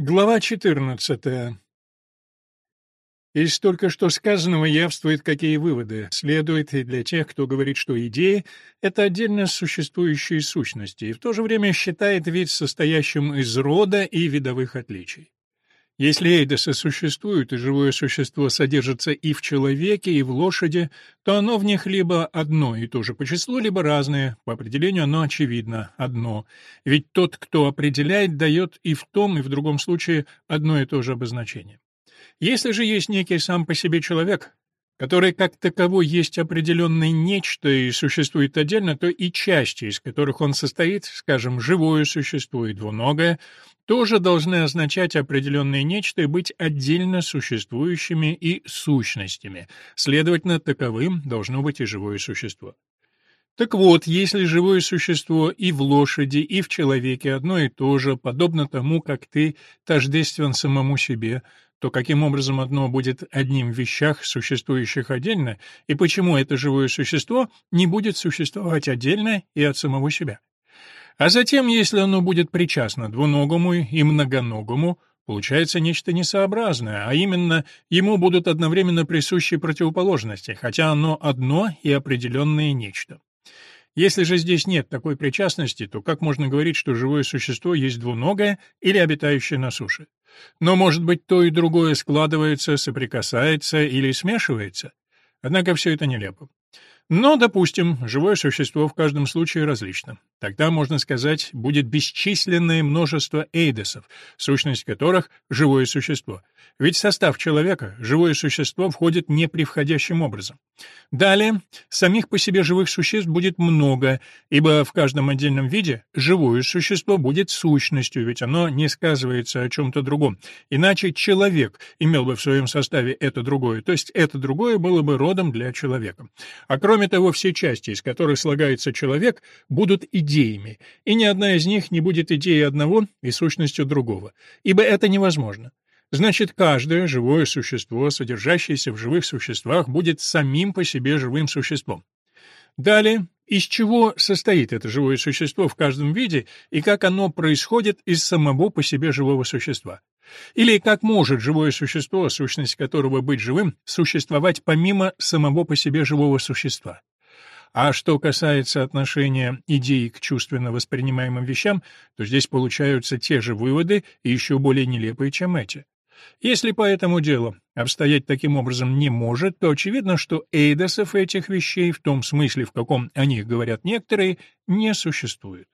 Глава 14. Из только что сказанного явствует, какие выводы следуют и для тех, кто говорит, что идеи — это отдельно существующие сущности, и в то же время считает вид состоящим из рода и видовых отличий. Если эйдосы существуют, и живое существо содержится и в человеке, и в лошади, то оно в них либо одно и то же по числу, либо разное, по определению оно очевидно одно. Ведь тот, кто определяет, дает и в том, и в другом случае одно и то же обозначение. Если же есть некий сам по себе человек, который как таковой есть определенное нечто и существует отдельно, то и части, из которых он состоит, скажем, живое существо и двуногое, тоже должны означать определенное нечто и быть отдельно существующими и сущностями. Следовательно, таковым должно быть и живое существо. Так вот, если живое существо и в лошади, и в человеке одно и то же, подобно тому, как ты тождествен самому себе, то каким образом одно будет одним в вещах, существующих отдельно, и почему это живое существо не будет существовать отдельно и от самого себя. А затем, если оно будет причастно двуногому и многоногому, получается нечто несообразное, а именно ему будут одновременно присущи противоположности, хотя оно одно и определенное нечто. Если же здесь нет такой причастности, то как можно говорить, что живое существо есть двуногое или обитающее на суше? Но, может быть, то и другое складывается, соприкасается или смешивается? Однако все это нелепо. Но, допустим, живое существо в каждом случае различно. Тогда, можно сказать, будет бесчисленное множество эйдесов, сущность которых — живое существо. Ведь состав человека живое существо входит непревходящим образом. Далее, самих по себе живых существ будет много, ибо в каждом отдельном виде живое существо будет сущностью, ведь оно не сказывается о чем-то другом. Иначе человек имел бы в своем составе это другое, то есть это другое было бы родом для человека. А кроме того, все части, из которых слагается человек, будут идеями, и ни одна из них не будет идеей одного и сущностью другого, ибо это невозможно. Значит, каждое живое существо, содержащееся в живых существах, будет самим по себе живым существом. Далее, из чего состоит это живое существо в каждом виде и как оно происходит из самого по себе живого существа. Или как может живое существо, сущность которого быть живым, существовать помимо самого по себе живого существа. А что касается отношения идеи к чувственно воспринимаемым вещам, то здесь получаются те же выводы и еще более нелепые, чем эти. Если по этому делу обстоять таким образом не может, то очевидно, что эйдосов этих вещей, в том смысле, в каком о них говорят некоторые, не существует.